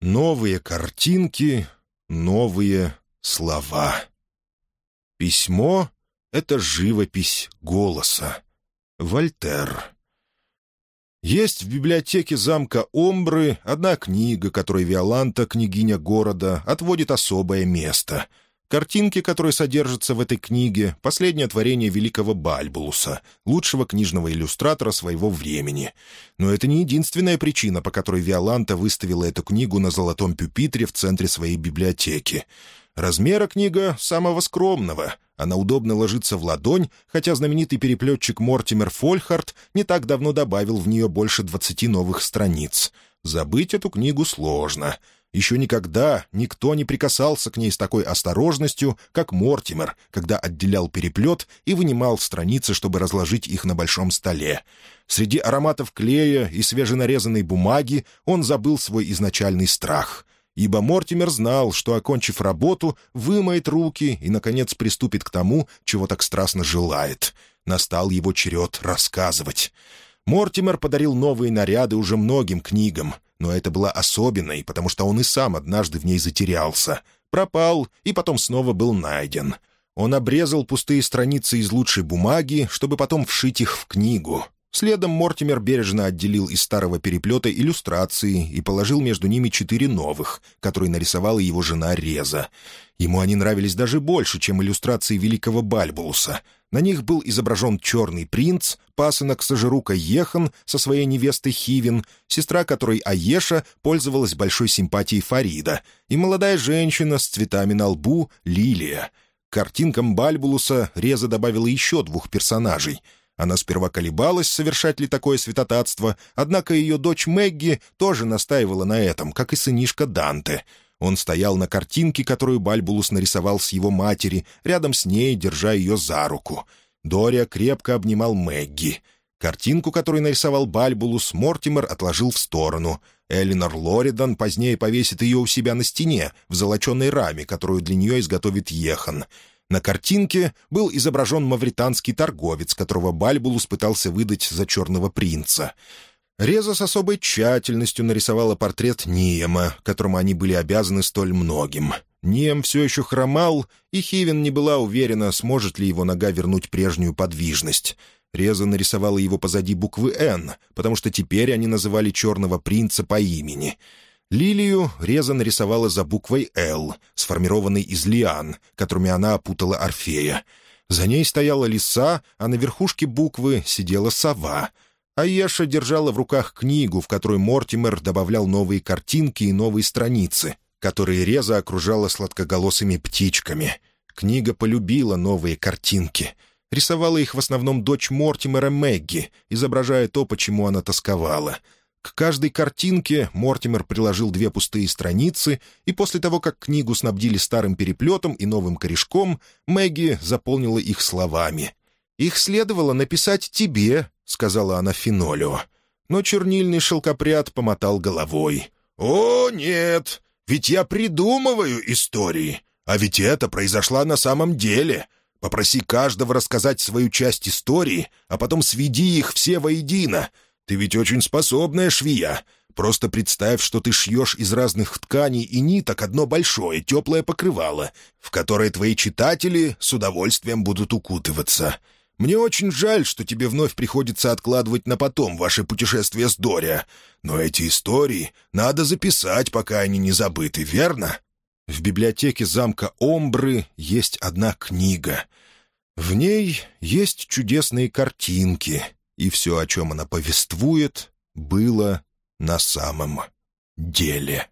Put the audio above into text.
Новые картинки, новые слова. Письмо — это живопись голоса. Вольтер. Есть в библиотеке замка Омбры одна книга, которой Виоланта, княгиня города, отводит особое место — Картинки, которые содержатся в этой книге, — последнее творение великого Бальбулуса, лучшего книжного иллюстратора своего времени. Но это не единственная причина, по которой Виоланта выставила эту книгу на золотом пюпитре в центре своей библиотеки. Размера книга самого скромного. Она удобно ложится в ладонь, хотя знаменитый переплетчик Мортимер Фольхарт не так давно добавил в нее больше двадцати новых страниц. Забыть эту книгу сложно — еще никогда никто не прикасался к ней с такой осторожностью, как Мортимер, когда отделял переплет и вынимал страницы, чтобы разложить их на большом столе. Среди ароматов клея и свеженарезанной бумаги он забыл свой изначальный страх — ибо Мортимер знал, что, окончив работу, вымоет руки и, наконец, приступит к тому, чего так страстно желает. Настал его черед рассказывать. Мортимер подарил новые наряды уже многим книгам, но это была особенной, потому что он и сам однажды в ней затерялся. Пропал и потом снова был найден. Он обрезал пустые страницы из лучшей бумаги, чтобы потом вшить их в книгу. Следом Мортимер бережно отделил из старого переплета иллюстрации и положил между ними четыре новых, которые нарисовала его жена Реза. Ему они нравились даже больше, чем иллюстрации великого Бальбулуса — на них был изображен черный принц, пасынок Сажирука Ехан со своей невестой Хивин, сестра которой Аеша пользовалась большой симпатией Фарида, и молодая женщина с цветами на лбу Лилия. К картинкам Бальбулуса Реза добавила еще двух персонажей. Она сперва колебалась, совершать ли такое святотатство, однако ее дочь Мэгги тоже настаивала на этом, как и сынишка Данте — он стоял на картинке, которую Бальбулус нарисовал с его матери, рядом с ней, держа ее за руку. Дория крепко обнимал Мэгги. Картинку, которую нарисовал Бальбулус, Мортимер отложил в сторону. Элинор Лоридан позднее повесит ее у себя на стене, в золоченой раме, которую для нее изготовит Ехан. На картинке был изображен мавританский торговец, которого Бальбулус пытался выдать за черного принца. Реза с особой тщательностью нарисовала портрет Ниема, которому они были обязаны столь многим. Нием все еще хромал, и Хивен не была уверена, сможет ли его нога вернуть прежнюю подвижность. Реза нарисовала его позади буквы «Н», потому что теперь они называли черного принца по имени. Лилию Реза нарисовала за буквой «Л», сформированной из лиан, которыми она опутала Орфея. За ней стояла лиса, а на верхушке буквы сидела сова — Аеша держала в руках книгу, в которой Мортимер добавлял новые картинки и новые страницы, которые Реза окружала сладкоголосыми птичками. Книга полюбила новые картинки. Рисовала их в основном дочь Мортимера Мэгги, изображая то, почему она тосковала. К каждой картинке Мортимер приложил две пустые страницы, и после того, как книгу снабдили старым переплетом и новым корешком, Мэгги заполнила их словами. «Их следовало написать тебе», — сказала она Финолю. Но чернильный шелкопряд помотал головой. «О, нет! Ведь я придумываю истории. А ведь это произошло на самом деле. Попроси каждого рассказать свою часть истории, а потом сведи их все воедино. Ты ведь очень способная швея. Просто представь, что ты шьешь из разных тканей и ниток одно большое теплое покрывало, в которое твои читатели с удовольствием будут укутываться. Мне очень жаль, что тебе вновь приходится откладывать на потом ваше путешествие с Доря. Но эти истории надо записать, пока они не забыты, верно? В библиотеке замка Омбры есть одна книга. В ней есть чудесные картинки, и все, о чем она повествует, было на самом деле.